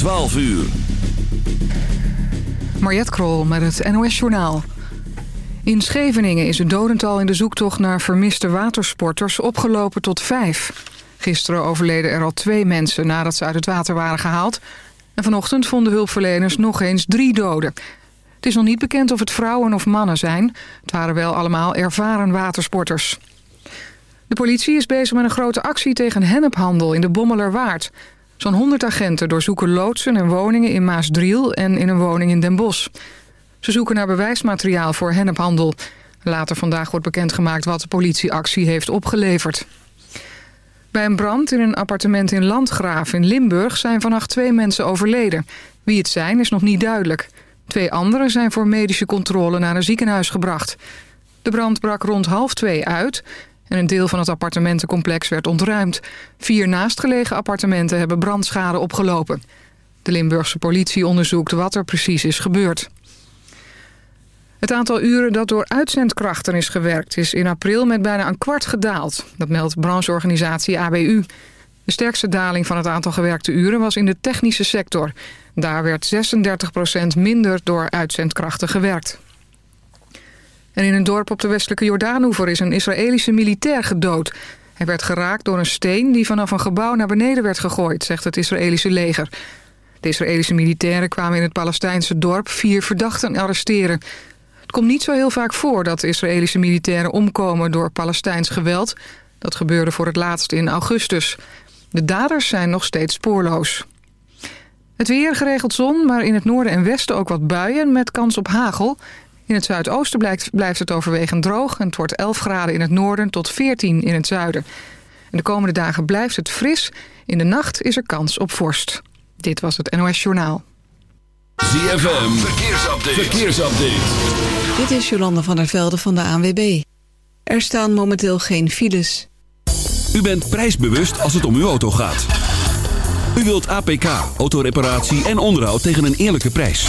12 uur. Mariette Krol met het NOS Journaal. In Scheveningen is het dodental in de zoektocht naar vermiste watersporters opgelopen tot vijf. Gisteren overleden er al twee mensen nadat ze uit het water waren gehaald. En vanochtend vonden hulpverleners nog eens drie doden. Het is nog niet bekend of het vrouwen of mannen zijn. Het waren wel allemaal ervaren watersporters. De politie is bezig met een grote actie tegen hennephandel in de Bommelerwaard. Zo'n 100 agenten doorzoeken loodsen en woningen in Maasdriel en in een woning in Den Bosch. Ze zoeken naar bewijsmateriaal voor hennephandel. Later vandaag wordt bekendgemaakt wat de politieactie heeft opgeleverd. Bij een brand in een appartement in Landgraaf in Limburg zijn vannacht twee mensen overleden. Wie het zijn is nog niet duidelijk. Twee anderen zijn voor medische controle naar een ziekenhuis gebracht. De brand brak rond half twee uit en een deel van het appartementencomplex werd ontruimd. Vier naastgelegen appartementen hebben brandschade opgelopen. De Limburgse politie onderzoekt wat er precies is gebeurd. Het aantal uren dat door uitzendkrachten is gewerkt... is in april met bijna een kwart gedaald. Dat meldt brancheorganisatie ABU. De sterkste daling van het aantal gewerkte uren was in de technische sector. Daar werd 36% minder door uitzendkrachten gewerkt. En in een dorp op de westelijke Jordaanoever is een Israëlische militair gedood. Hij werd geraakt door een steen die vanaf een gebouw naar beneden werd gegooid, zegt het Israëlische leger. De Israëlische militairen kwamen in het Palestijnse dorp vier verdachten arresteren. Het komt niet zo heel vaak voor dat Israëlische militairen omkomen door Palestijns geweld. Dat gebeurde voor het laatst in augustus. De daders zijn nog steeds spoorloos. Het weer geregeld zon, maar in het noorden en westen ook wat buien met kans op hagel. In het zuidoosten blijft, blijft het overwegend droog en het wordt 11 graden in het noorden tot 14 in het zuiden. En de komende dagen blijft het fris. In de nacht is er kans op vorst. Dit was het NOS Journaal. ZFM, verkeersupdate. verkeersupdate. Dit is Jolanda van der Velde van de ANWB. Er staan momenteel geen files. U bent prijsbewust als het om uw auto gaat. U wilt APK, autoreparatie en onderhoud tegen een eerlijke prijs.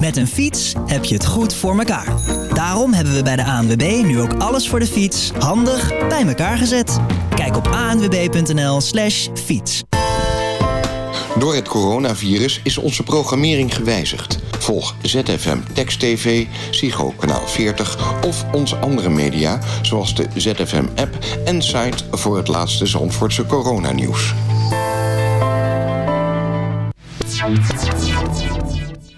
Met een fiets heb je het goed voor elkaar. Daarom hebben we bij de ANWB nu ook alles voor de fiets handig bij elkaar gezet. Kijk op anwb.nl slash fiets. Door het coronavirus is onze programmering gewijzigd. Volg ZFM Text TV, Psycho Kanaal 40 of onze andere media... zoals de ZFM-app en site voor het laatste Zandvoortse coronanieuws.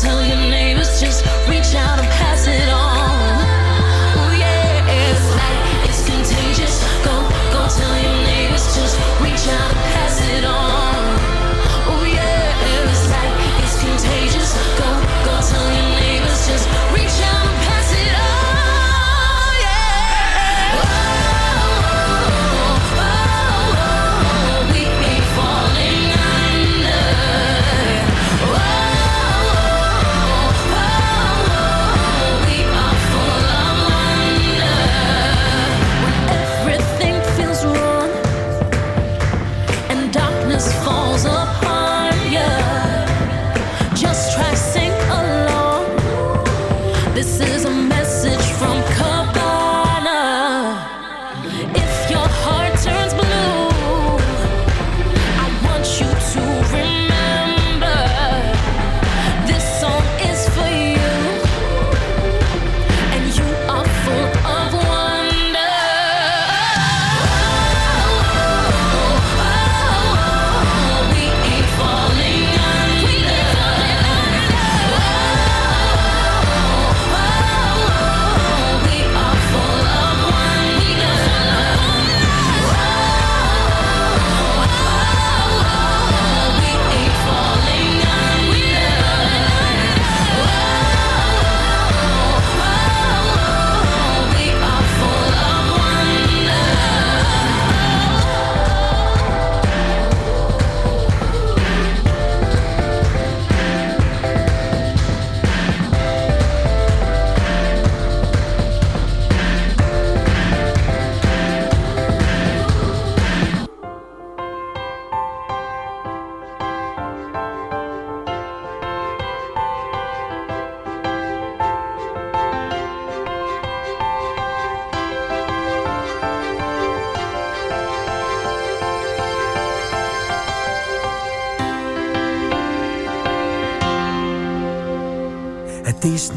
Tell your name.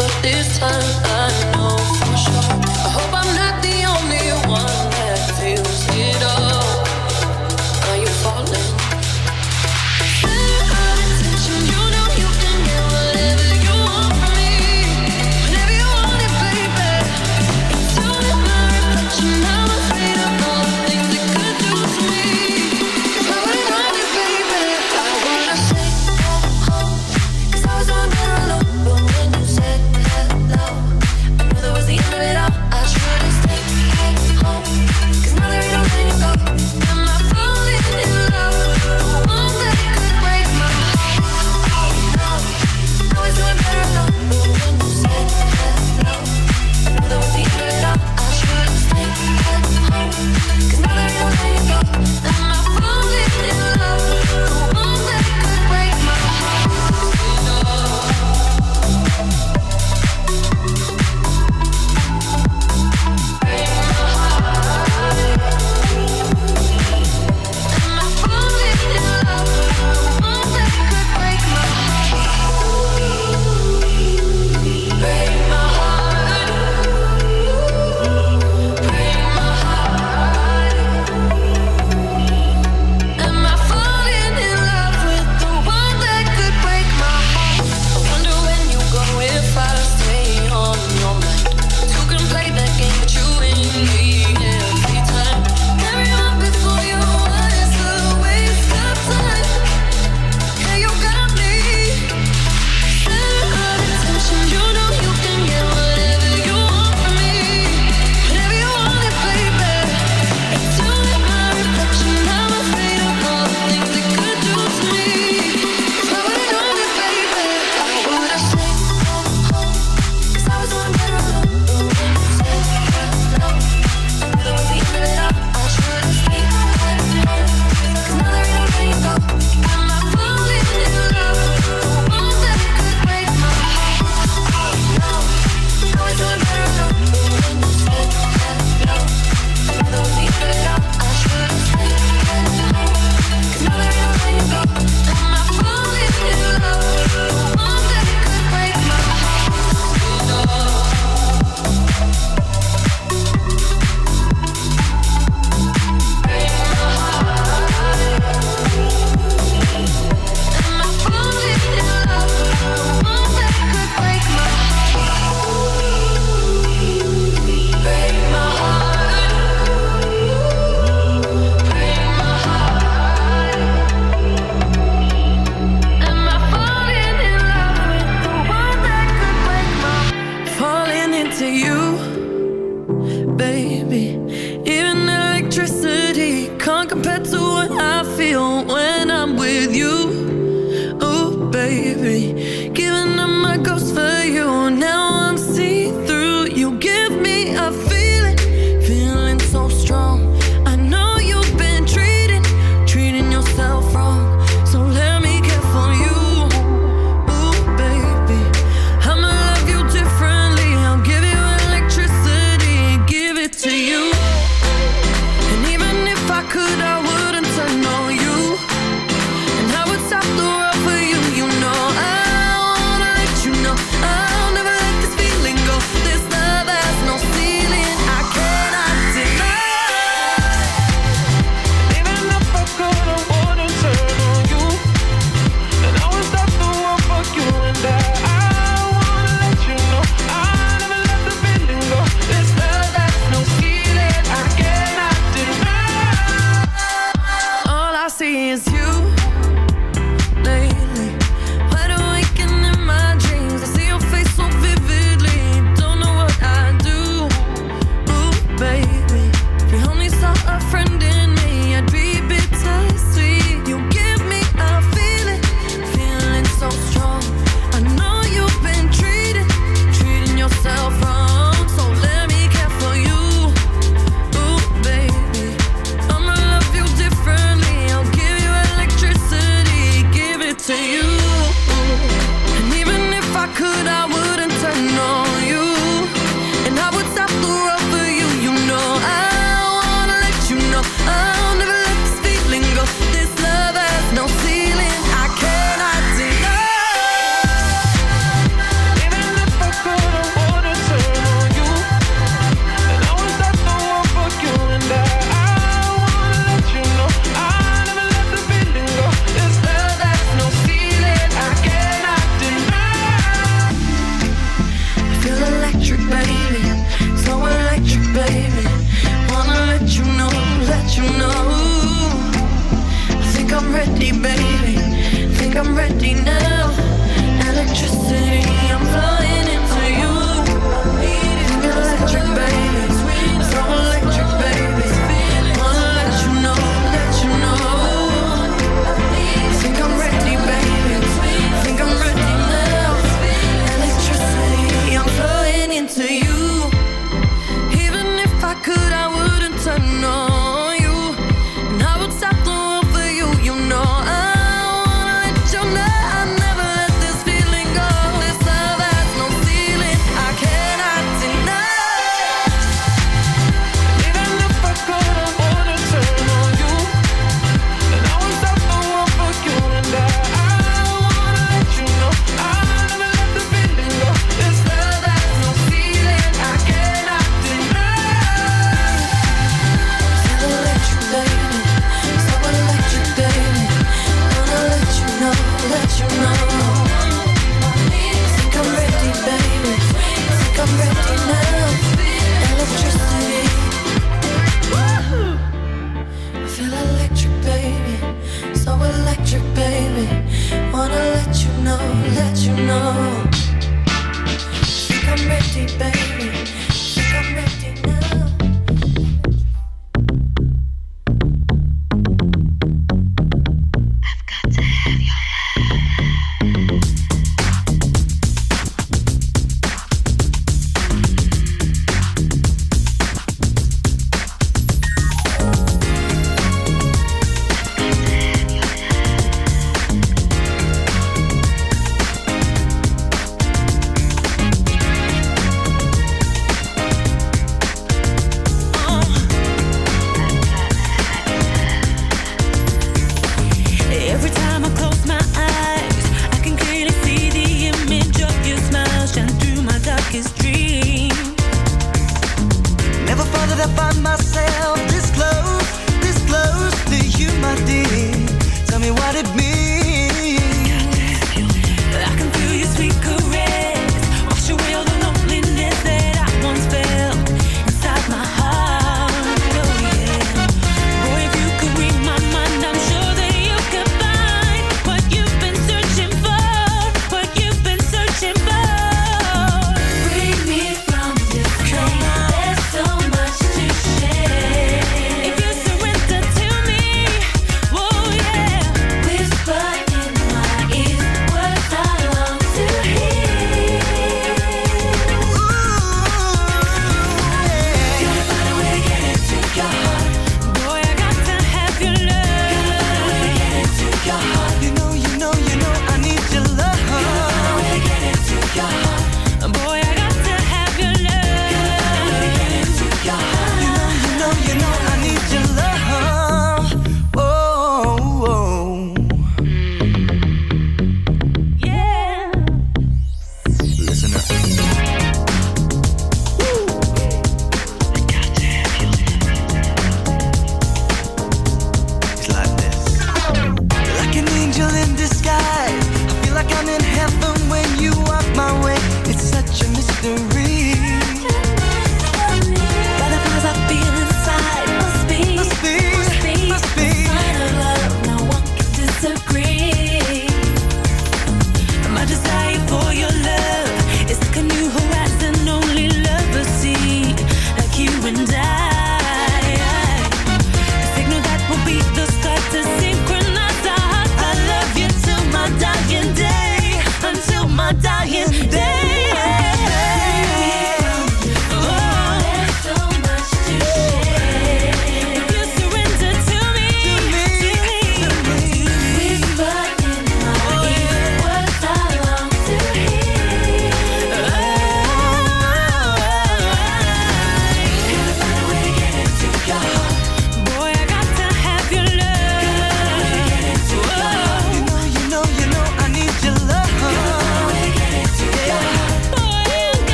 But this time I know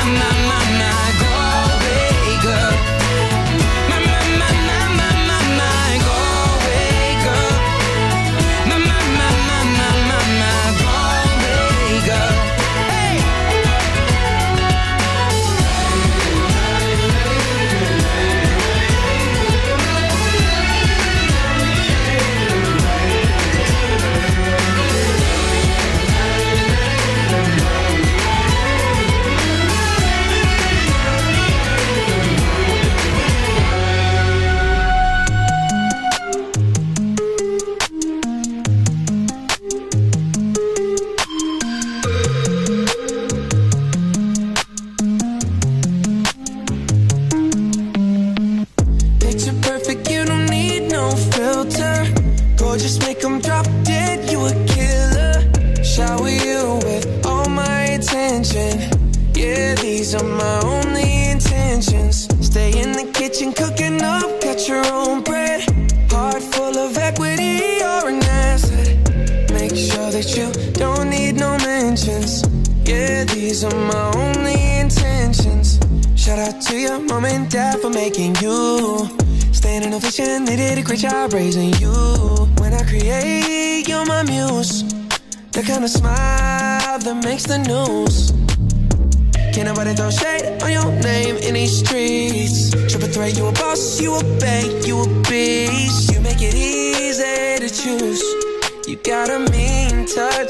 my mind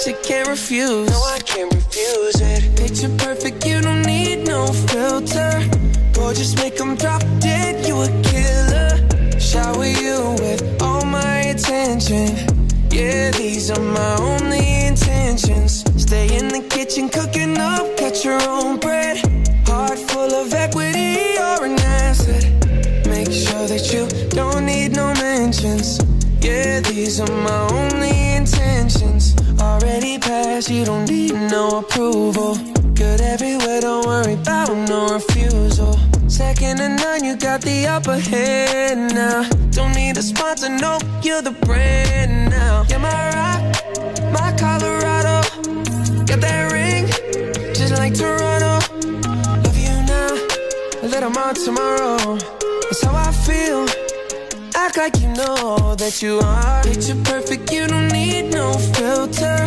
She you can't refuse. No, act like you know that you are. Picture perfect, you don't need no filter.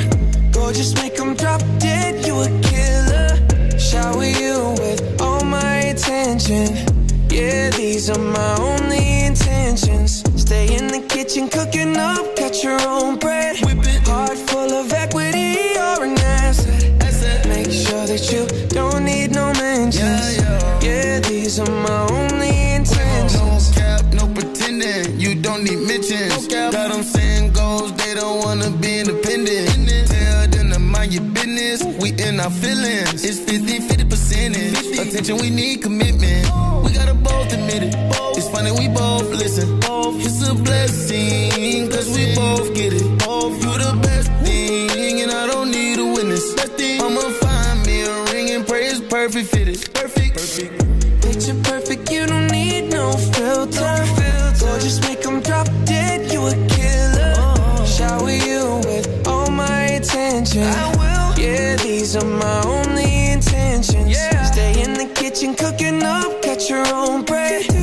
Gorgeous, make them drop dead, you a killer. Shower you with all my attention. Yeah, these are my only intentions. Stay in the kitchen, cooking up, cut your own bread. Heart full of equity, you're an asset, asset. Make sure that you don't need no mentions. Yeah, yeah. yeah these are my only intentions. we in our feelings. It's 50 50 percentage. Attention, we need commitment. We gotta both admit it. Both. It's funny, we both listen. Both. It's a blessing, cause we both get it. Both. You the best thing, and I don't need a witness. I'ma find me a ring and pray it's perfect fitted. Perfect. perfect. Picture perfect, you don't need no filter. Or just make them drop dead, you a killer. Shower you with all my attention these are my only intentions. Yeah. Stay in the kitchen cooking up, catch your own bread